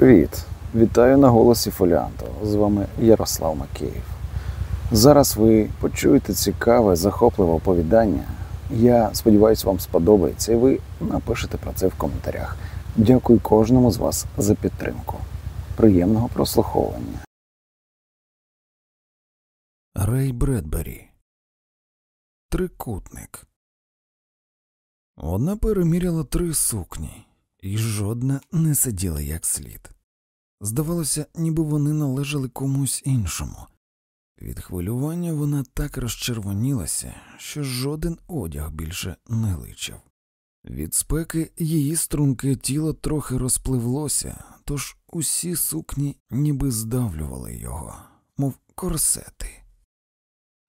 Привіт! Вітаю на голосі Фоліанто. З вами Ярослав Макеєв. Зараз ви почуєте цікаве, захопливе оповідання. Я сподіваюся, вам сподобається, і ви напишете про це в коментарях. Дякую кожному з вас за підтримку. Приємного прослуховування. Рей Бредбері. Трикутник. Вона переміряла три сукні, і жодна не сиділа як слід. Здавалося, ніби вони належали комусь іншому. Від хвилювання вона так розчервонілася, що жоден одяг більше не личив. Від спеки її струнке тіло трохи розпливлося, тож усі сукні ніби здавлювали його, мов корсети.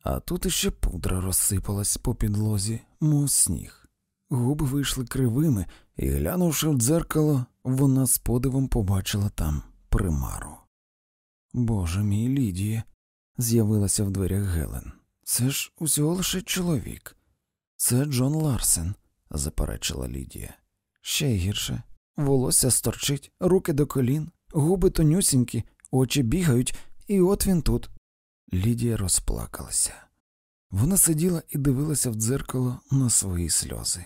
А тут іще пудра розсипалась по підлозі, мов сніг. Губи вийшли кривими, і, глянувши в дзеркало, вона з подивом побачила там примару. Боже мій Лідіє, з'явилася в дверях Гелен. Це ж усього лише чоловік. Це Джон Ларсен, заперечила Лідія. Ще гірше. Волосся сторчить, руки до колін, губи тонюсінькі, очі бігають, і от він тут. Лідія розплакалася. Вона сиділа і дивилася в дзеркало на свої сльози.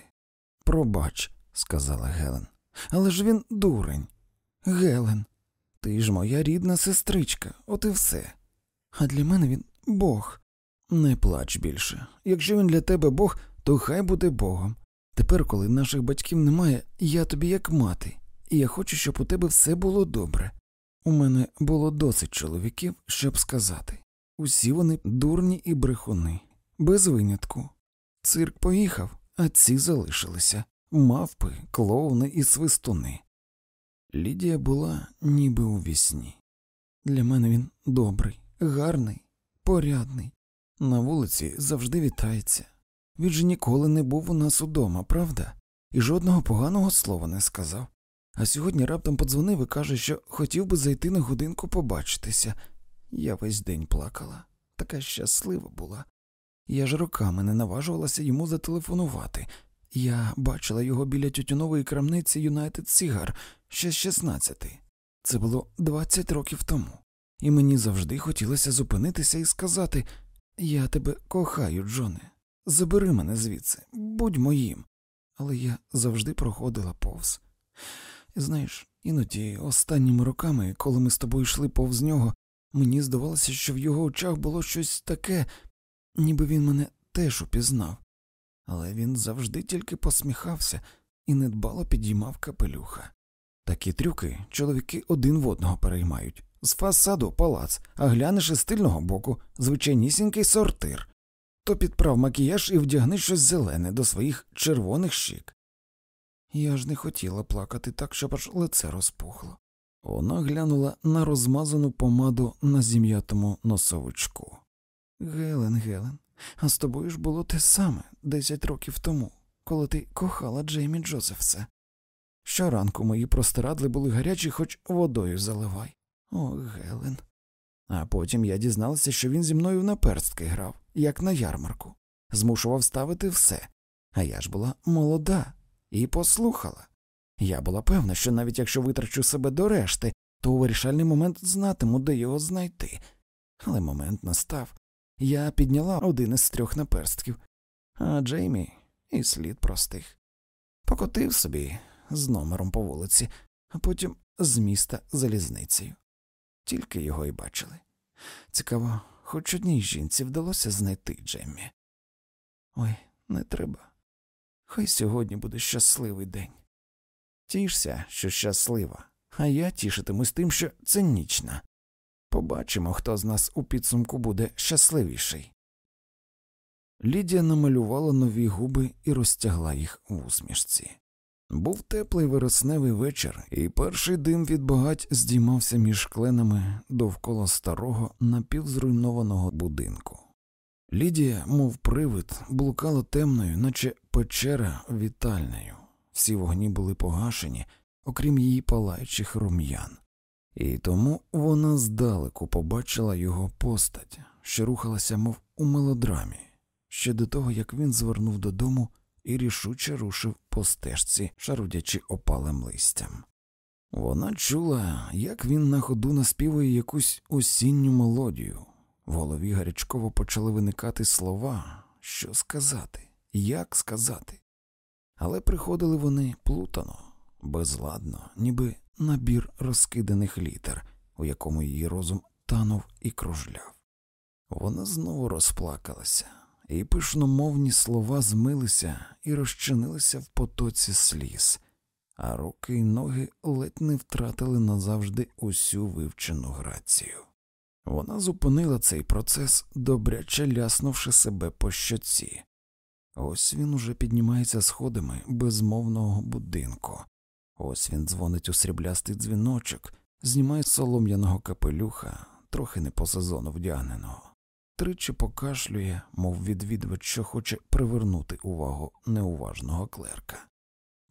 Пробач, сказала Гелен, але ж він дурень. Гелен, ти ж моя рідна сестричка, от і все. А для мене він Бог. Не плач більше. Якщо він для тебе Бог, то хай буде Богом. Тепер, коли наших батьків немає, я тобі як мати, і я хочу, щоб у тебе все було добре. У мене було досить чоловіків, щоб сказати. Усі вони дурні і брехуни, без винятку. Цирк поїхав, а ці залишилися мавпи, клоуни і свистуни. Лідія була ніби у вісні. Для мене він добрий, гарний, порядний. На вулиці завжди вітається. Він же ніколи не був у нас удома, правда? І жодного поганого слова не сказав. А сьогодні раптом подзвонив і каже, що хотів би зайти на годинку побачитися. Я весь день плакала, така щаслива була. Я ж роками не наважувалася йому зателефонувати. Я бачила його біля тютюнової крамниці Юнайтед Сігар ще з 16. Це було 20 років тому, і мені завжди хотілося зупинитися і сказати Я тебе кохаю, Джоне, забери мене звідси, будь моїм. Але я завжди проходила повз. Знаєш, іноді останніми роками, коли ми з тобою йшли повз нього, мені здавалося, що в його очах було щось таке, ніби він мене теж упізнав, але він завжди тільки посміхався і недбало підіймав капелюха. Такі трюки чоловіки один в одного переймають з фасаду палац, а глянеш із стильного боку звичайнісінький сортир. То підправ макіяж і вдягни щось зелене до своїх червоних щік. Я ж не хотіла плакати так, щоб аж лице розпухло. Вона глянула на розмазану помаду на зім'ятому носовичку. Гелен, Гелен, а з тобою ж було те саме десять років тому, коли ти кохала Джеймі Джозефса. Щоранку мої простирадли були гарячі, хоч водою заливай. О, Гелен. А потім я дізналася, що він зі мною в наперстки грав, як на ярмарку, змушував ставити все. А я ж була молода і послухала. Я була певна, що навіть якщо витрачу себе до решти, то у вирішальний момент знатиму, де його знайти. Але момент настав. Я підняла один із трьох наперстків, а Джеймі і слід простих. Покотив собі з номером по вулиці, а потім з міста залізницею. Тільки його й бачили. Цікаво, хоч одній жінці вдалося знайти Джеммі. Ой, не треба. Хай сьогодні буде щасливий день. Тішся, що щаслива, а я тішитимусь тим, що цинічна. Побачимо, хто з нас у підсумку буде щасливіший. Лідія намалювала нові губи і розтягла їх в усмішці. Був теплий вересневий вечір, і перший дим від багать здіймався між кленами довкола старого напівзруйнованого будинку. Лідія, мов привид, блукала темною, наче печера вітальнею. Всі вогні були погашені, окрім її палаючих рум'ян, і тому вона здалеку побачила його постать, що рухалася, мов у мелодрамі, ще до того як він звернув додому і рішуче рушив по стежці, шарудячи опалим листям. Вона чула, як він на ходу наспівує якусь осінню мелодію. В голові гарячково почали виникати слова, що сказати, як сказати. Але приходили вони плутано, безладно, ніби набір розкиданих літер, у якому її розум танув і кружляв. Вона знову розплакалася, і пишномовні слова змилися і розчинилися в потоці сліз, а руки й ноги ледь не втратили назавжди усю вивчену грацію. Вона зупинила цей процес, добряче ляснувши себе по щоці. Ось він уже піднімається сходами безмовного будинку. Ось він дзвонить у сріблястий дзвіночок, знімає солом'яного капелюха, трохи не по сезону вдягненого, тричі покашлює, мов відвідувач, що хоче привернути увагу неуважного клерка.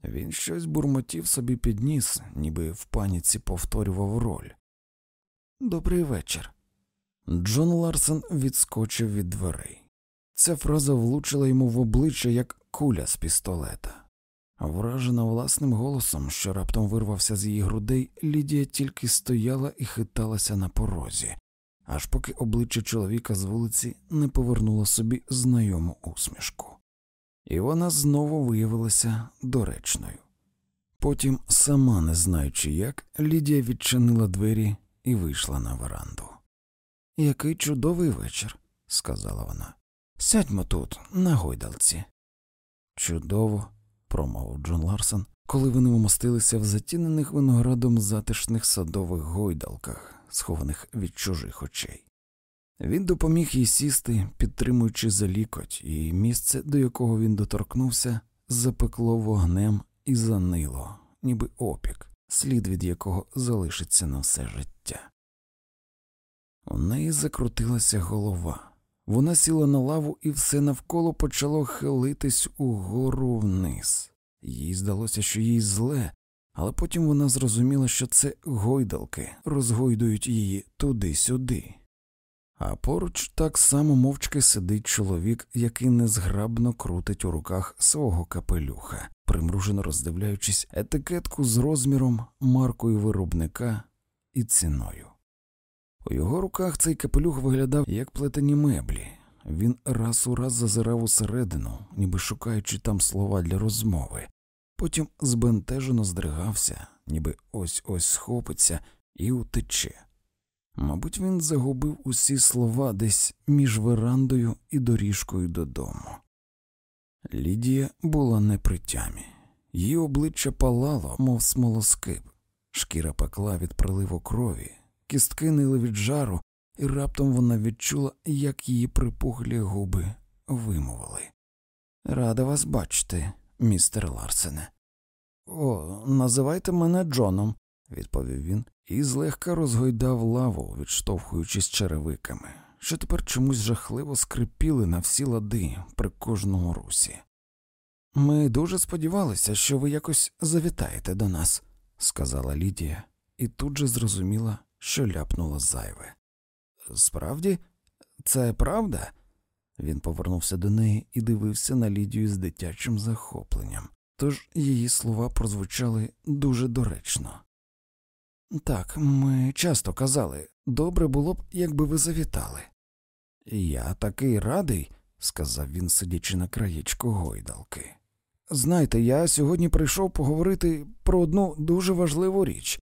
Він щось бурмотів собі підніс, ніби в паніці повторював роль. Добрий вечір. Джон Ларсен відскочив від дверей. Ця фраза влучила йому в обличчя як куля з пістолета. Вражена власним голосом, що раптом вирвався з її грудей, Лідія тільки стояла і хиталася на порозі, аж поки обличчя чоловіка з вулиці не повернуло собі знайому усмішку, і вона знову виявилася доречною. Потім, сама не знаючи як, Лідія відчинила двері і вийшла на веранду. Який чудовий вечір, сказала вона. Сядьмо тут, на гойдалці. Чудово, промовив Джон Ларсон, коли вони умостилися в затінених виноградом затишних садових гойдалках, схованих від чужих очей. Він допоміг їй сісти, підтримуючи за лікоть, і місце, до якого він доторкнувся, запекло вогнем і занило, ніби опік, слід від якого залишиться на все життя. У неї закрутилася голова. Вона сіла на лаву, і все навколо почало хилитись угору вниз. Їй здалося, що їй зле, але потім вона зрозуміла, що це гойдалки розгойдують її туди-сюди. А поруч так само мовчки сидить чоловік, який незграбно крутить у руках свого капелюха, примружено роздивляючись етикетку з розміром, маркою виробника і ціною. У його руках цей капелюх виглядав як плетені меблі. Він раз у раз зазирав усередину, ніби шукаючи там слова для розмови, потім збентежено здригався, ніби ось ось схопиться і утече. Мабуть, він загубив усі слова десь між верандою і доріжкою додому. Лідія була не при тямі. її обличчя палало, мов смолоскип, шкіра пекла від приливу крові, кістки нили від жару, і раптом вона відчула, як її припухлі губи вимовили. Рада вас бачити, містер Ларсене. О, називайте мене Джоном, відповів він і злегка розгойдав лаву, відштовхуючись черевиками, що тепер чомусь жахливо скрипіли на всі лади при кожному русі. Ми дуже сподівалися, що ви якось завітаєте до нас, сказала Лідія, і тут же зрозуміла, що ляпнуло зайве. Справді, це правда? Він повернувся до неї і дивився на Лідію з дитячим захопленням, тож її слова прозвучали дуже доречно. Так, ми часто казали добре було б, якби ви завітали. Я такий радий, сказав він, сидячи на краєчку гойдалки. Знайте, я сьогодні прийшов поговорити про одну дуже важливу річ.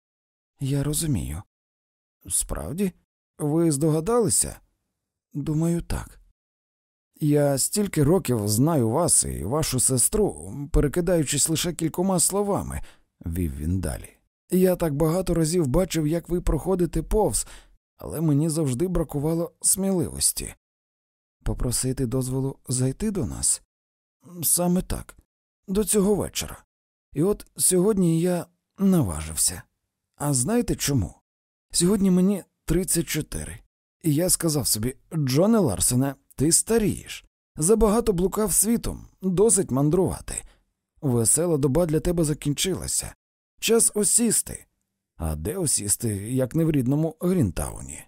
Я розумію. Справді, ви здогадалися? Думаю, так. Я стільки років знаю вас і вашу сестру, перекидаючись лише кількома словами, вів він далі. Я так багато разів бачив, як ви проходите повз, але мені завжди бракувало сміливості. Попросити дозволу зайти до нас? Саме так, до цього вечора. І от сьогодні я наважився. А знаєте чому? Сьогодні мені 34. І я сказав собі Джоне Ларсене, ти старієш. Забагато блукав світом, досить мандрувати. Весела доба для тебе закінчилася. Час осісти. А де осісти, як не в рідному Грінтауні?